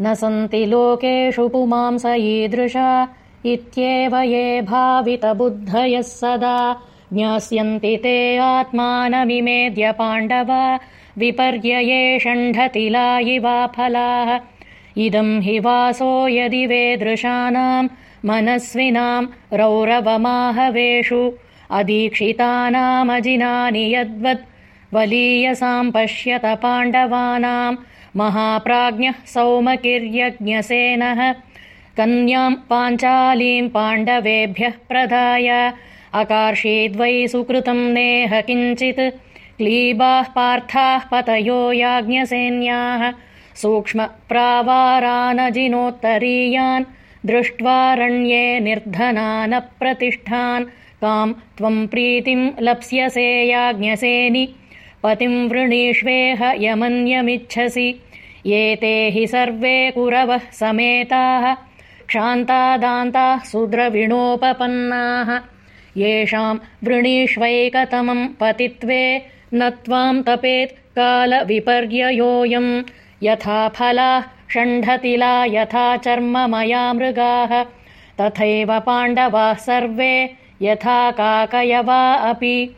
न सन्ति लोकेषु पुमांस ईदृशा इत्येव ये भावितबुद्धयः सदा। ज्ञास्यन्ति ते आत्मानमिमेद्य पाण्डव विपर्यये षण्ढतिला इवा फलाः। इदम् हि वासो यदि वेदृशानाम् मनस्विनाम् रौरवमाहवेषु। अदीक्षितानामजिनानि यद्वत् वलीयसाम् पश्यत पाण्डवानाम् महाप्राज्ञः सौमकिर्यज्ञसेनः। कन्याम् पाञ्चालीम् पाण्डवेभ्यः प्रदाय अकार्षीद्वै सुकृतम् नेह किञ्चित्। क्लीबाः पार्थाः पतयो याज्ञसेन्याः। सूक्ष्मप्रावारानजिनोत्तरीयान् दृष्ट्वारण्ये निर्धनानप्रतिष्ठान्। काम् त्वम् प्रीतिम् लप्स्यसे याज्ञसेनि पतिम् वृणीष्वेह यमन्यमिच्छसि। एते हि सर्वे कुरवः समेताः क्षान्तादान्ताः सुद्रविणोपपन्नाः। येषाम् वृणीष्वैकतमम् पतित्वे न त्वाम् तपेत् कालविपर्ययोऽयम्। यथा फलाः षण्ढतिला यथा चर्ममया मृगाः। तथैव पाण्डवाः सर्वे यथा काकयवा अपि